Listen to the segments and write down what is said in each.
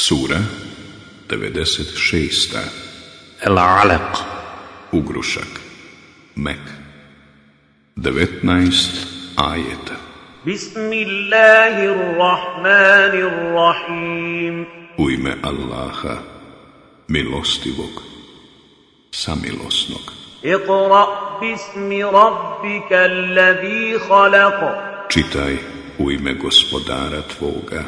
Sura 96. Al-Alaq Ugrušak. Mek. 19 ajeta Bismillahirrahmanirrahim. U ime Allaha milostivog samilosnog. Iqra bismi rabbika allazi khalaq. Čitaj u ime gospodara tvoga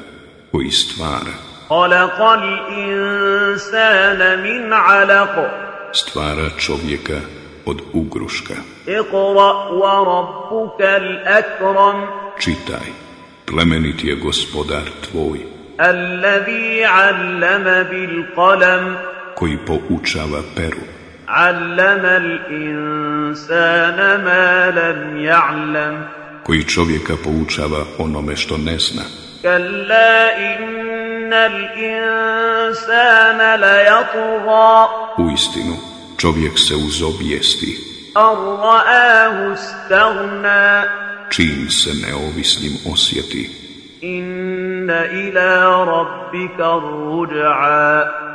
koji stvara. خلق الإنسان من علق stvara čovjeka od ugruška اقرأ وربك الأكرم Čitaj, plemenit je gospodar tvoj الذي علم بالقلم koji poučava peru علم الإنسان ما لم يعلم koji čovjeka poučava onome što ne zna كلا إن الإنسان ليطغى u istinu, čovjek se uzobijesti. Čim se neovisnim osjeti. Inna ila rabbika ruđa.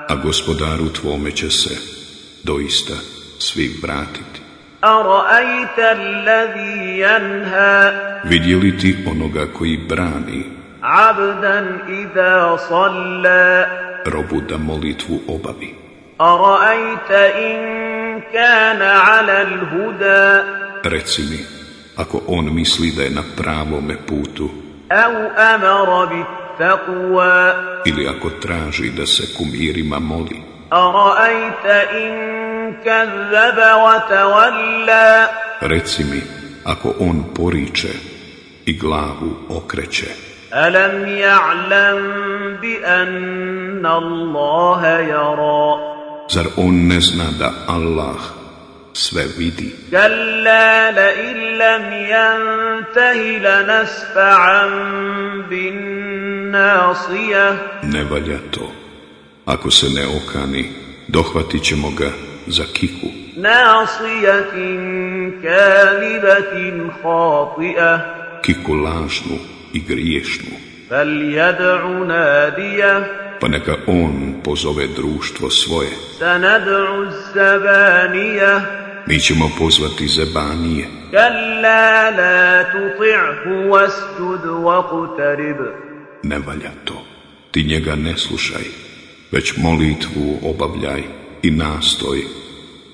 A gospodaru tvome će se doista svi vratiti. Vidjeli ti onoga koji brani عبدا إذا صلى robu da molitvu obavi? أرأيت إن كان على الهدى Reci mi, ako on misli da je na pravome putu أو أمر بالتقوى ili ako traži da se kumirima moli, أرأيت إن كذب وتولى reci mi, ako on poriče i glavu okreće, ألم يعلم بأن الله يرى zar on ne zna da Allah sve vidi? كلا لئن لم ينته لنسفعا بالناصية Ne valja to. Ako se ne okani, dohvatit ćemo ga za kiku, ناصية كاذبة خاطئة kiku lažnu i griješnu. Pa neka on pozove društvo svoje. Mi ćemo pozvati zebanije. Ne valja to. Ti njega ne slušaj, već molitvu obavljaj i nastoj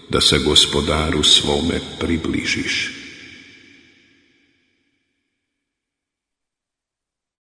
da se gospodaru svome približiš.